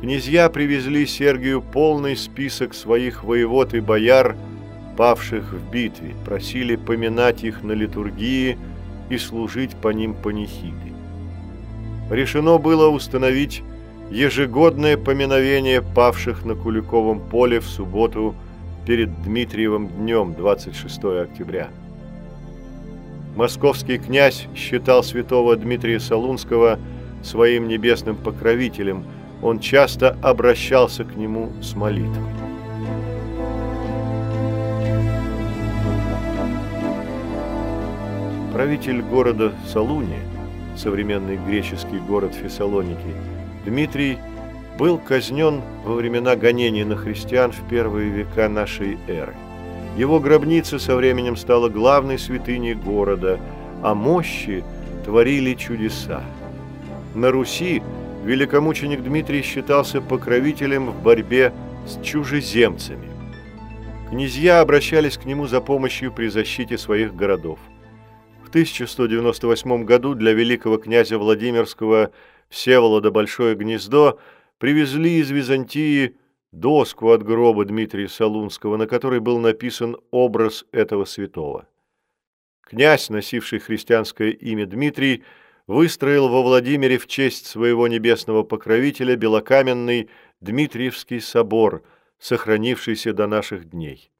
князья привезли Сергию полный список своих воевод и бояр, павших в битве, просили поминать их на литургии и служить по ним панихиды. Решено было установить ежегодное поминовение павших на Куликовом поле в субботу перед Дмитриевым днем, 26 октября. Московский князь считал святого Дмитрия Солунского своим небесным покровителем, он часто обращался к нему с молитвой. Правитель города Салуни, современный греческий город Фессалоники, Дмитрий был казнен во времена гонений на христиан в первые века нашей эры. Его гробница со временем стала главной святыней города, а мощи творили чудеса. На Руси великомученик Дмитрий считался покровителем в борьбе с чужеземцами. Князья обращались к нему за помощью при защите своих городов. В 1198 году для великого князя Владимирского Всеволода Большое Гнездо привезли из Византии доску от гроба Дмитрия Солунского, на которой был написан образ этого святого. Князь, носивший христианское имя Дмитрий, выстроил во Владимире в честь своего небесного покровителя белокаменный Дмитриевский собор, сохранившийся до наших дней.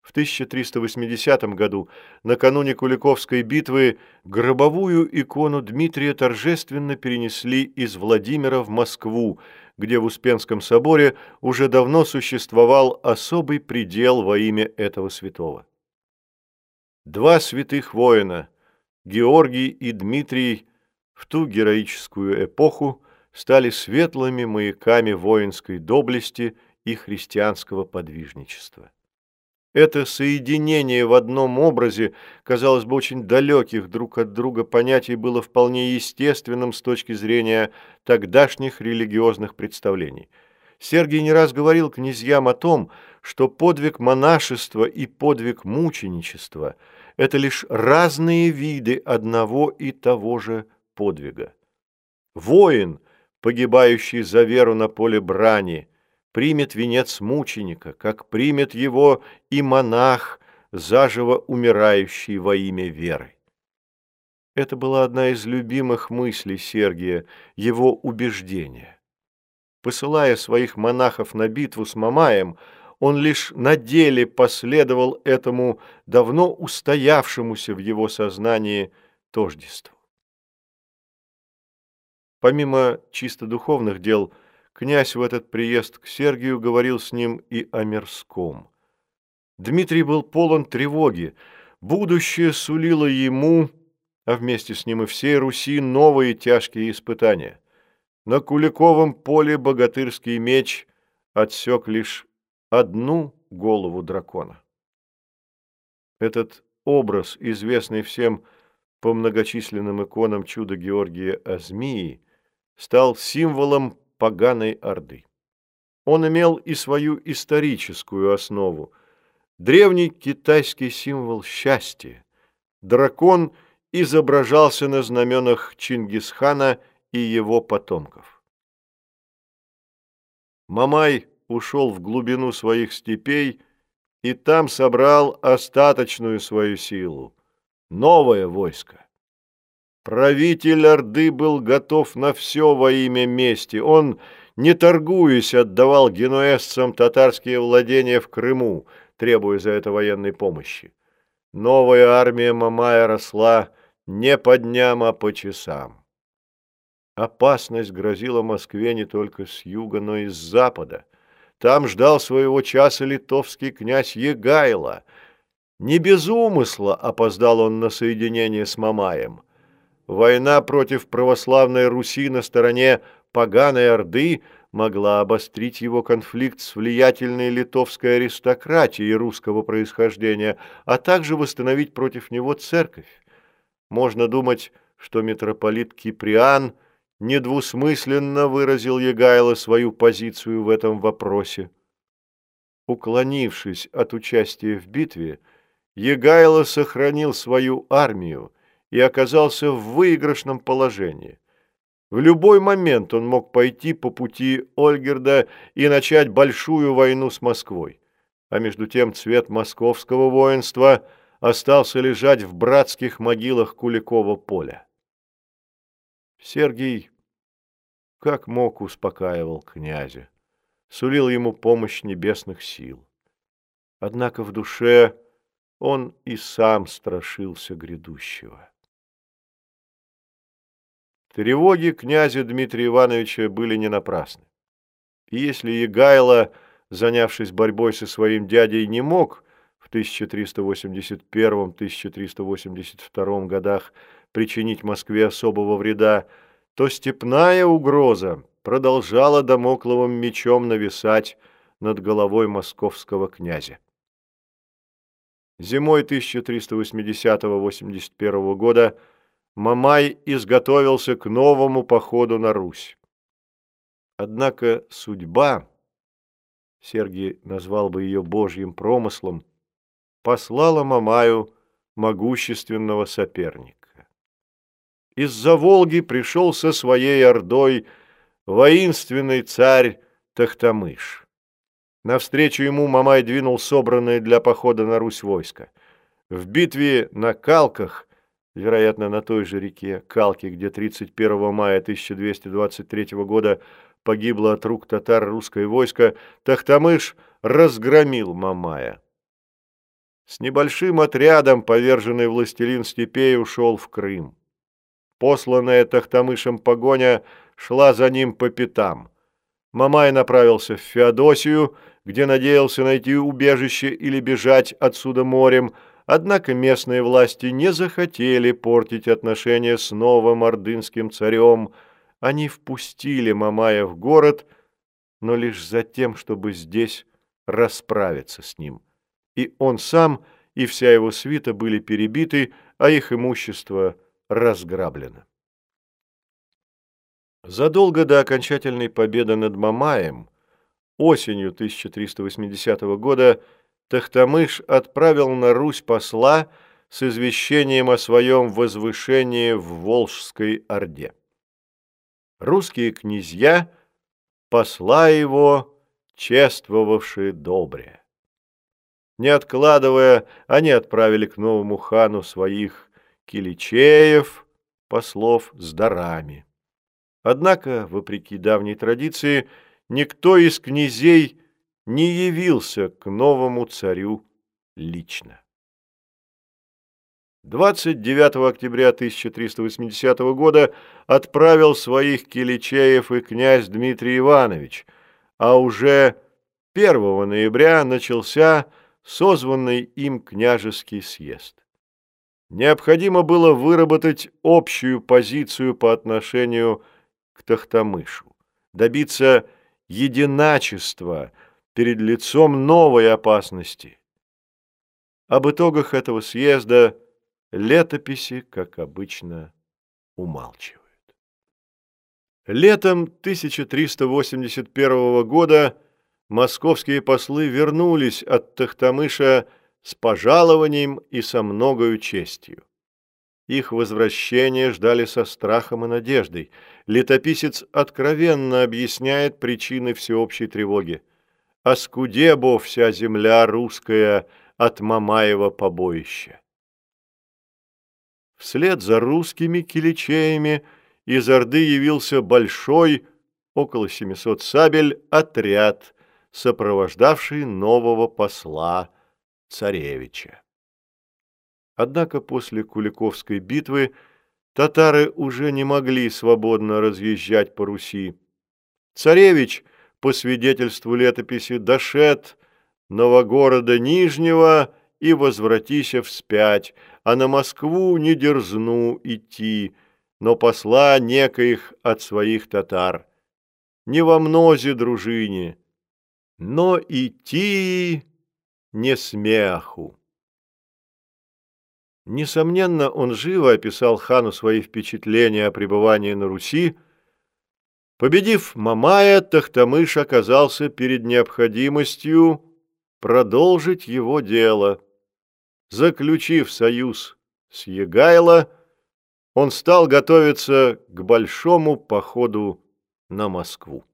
В 1380 году, накануне Куликовской битвы, гробовую икону Дмитрия торжественно перенесли из Владимира в Москву, где в Успенском соборе уже давно существовал особый предел во имя этого святого. Два святых воина, Георгий и Дмитрий, в ту героическую эпоху стали светлыми маяками воинской доблести и христианского подвижничества. Это соединение в одном образе, казалось бы, очень далеких друг от друга понятий было вполне естественным с точки зрения тогдашних религиозных представлений. Сергий не раз говорил князьям о том, что подвиг монашества и подвиг мученичества – это лишь разные виды одного и того же подвига. Воин, погибающий за веру на поле брани – примет венец мученика, как примет его и монах, заживо умирающий во имя веры. Это была одна из любимых мыслей Сергия, его убеждения. Посылая своих монахов на битву с Мамаем, он лишь на деле последовал этому давно устоявшемуся в его сознании тождеству. Помимо чисто духовных дел – Князь в этот приезд к Сергию говорил с ним и о мирском. Дмитрий был полон тревоги. Будущее сулило ему, а вместе с ним и всей Руси, новые тяжкие испытания. На Куликовом поле богатырский меч отсек лишь одну голову дракона. Этот образ, известный всем по многочисленным иконам чуда Георгия о змеи, стал символом поганой орды. Он имел и свою историческую основу. Древний китайский символ счастья. Дракон изображался на знаменах Чингисхана и его потомков. Мамай ушел в глубину своих степей и там собрал остаточную свою силу, новое войско. Правитель Орды был готов на все во имя мести. Он, не торгуясь, отдавал генуэзцам татарские владения в Крыму, требуя за это военной помощи. Новая армия Мамая росла не по дням, а по часам. Опасность грозила Москве не только с юга, но и с запада. Там ждал своего часа литовский князь Егайло. Не без умысла опоздал он на соединение с Мамаем. Война против православной Руси на стороне поганой Орды могла обострить его конфликт с влиятельной литовской аристократией русского происхождения, а также восстановить против него церковь. Можно думать, что митрополит Киприан недвусмысленно выразил Егайло свою позицию в этом вопросе. Уклонившись от участия в битве, Егайло сохранил свою армию, и оказался в выигрышном положении. В любой момент он мог пойти по пути Ольгерда и начать большую войну с Москвой. А между тем цвет московского воинства остался лежать в братских могилах Куликова поля. Сергий как мог успокаивал князя, сулил ему помощь небесных сил. Однако в душе он и сам страшился грядущего. Тревоги князя Дмитрия Ивановича были не напрасны. И если Егайло, занявшись борьбой со своим дядей, не мог в 1381-1382 годах причинить Москве особого вреда, то степная угроза продолжала домокловым мечом нависать над головой московского князя. Зимой 1380-81 года Мамай изготовился к новому походу на Русь. Однако судьба, Сергий назвал бы ее божьим промыслом, послала Мамаю могущественного соперника. Из-за Волги пришел со своей ордой воинственный царь Тахтамыш. Навстречу ему Мамай двинул собранное для похода на Русь войско. В битве на Калках вероятно, на той же реке Калки, где 31 мая 1223 года погибло от рук татар русское войско, Тахтамыш разгромил Мамая. С небольшим отрядом поверженный властелин степей ушел в Крым. Посланная Тахтамышем погоня шла за ним по пятам. Мамай направился в Феодосию, где надеялся найти убежище или бежать отсюда морем, Однако местные власти не захотели портить отношения с новым ордынским царем. Они впустили Мамая в город, но лишь за тем, чтобы здесь расправиться с ним. И он сам, и вся его свита были перебиты, а их имущество разграблено. Задолго до окончательной победы над Мамаем, осенью 1380 года, Тахтамыш отправил на Русь посла с извещением о своем возвышении в Волжской Орде. Русские князья посла его, чествовавшие добре. Не откладывая, они отправили к новому хану своих киличеев, послов с дарами. Однако, вопреки давней традиции, никто из князей не явился к новому царю лично. 29 октября 1380 года отправил своих киличеев и князь Дмитрий Иванович, а уже 1 ноября начался созванный им княжеский съезд. Необходимо было выработать общую позицию по отношению к Тахтамышу, добиться единачества – перед лицом новой опасности. Об итогах этого съезда летописи, как обычно, умалчивают. Летом 1381 года московские послы вернулись от Тахтамыша с пожалованием и со многою честью. Их возвращение ждали со страхом и надеждой. Летописец откровенно объясняет причины всеобщей тревоги оскудебо вся земля русская от Мамаева побоища. Вслед за русскими киличеями из Орды явился большой, около 700 сабель, отряд, сопровождавший нового посла царевича. Однако после Куликовской битвы татары уже не могли свободно разъезжать по Руси. Царевич – по свидетельству летописи, дошед Новогорода Нижнего и возвратися вспять, а на Москву не дерзну идти, но посла некоих от своих татар. Не во мнозе дружине, но идти не смеху. Несомненно, он живо описал хану свои впечатления о пребывании на Руси, Победив Мамая, Тахтамыш оказался перед необходимостью продолжить его дело. Заключив союз с Егайло, он стал готовиться к большому походу на Москву.